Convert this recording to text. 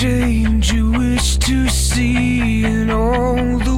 change you wish to see in all the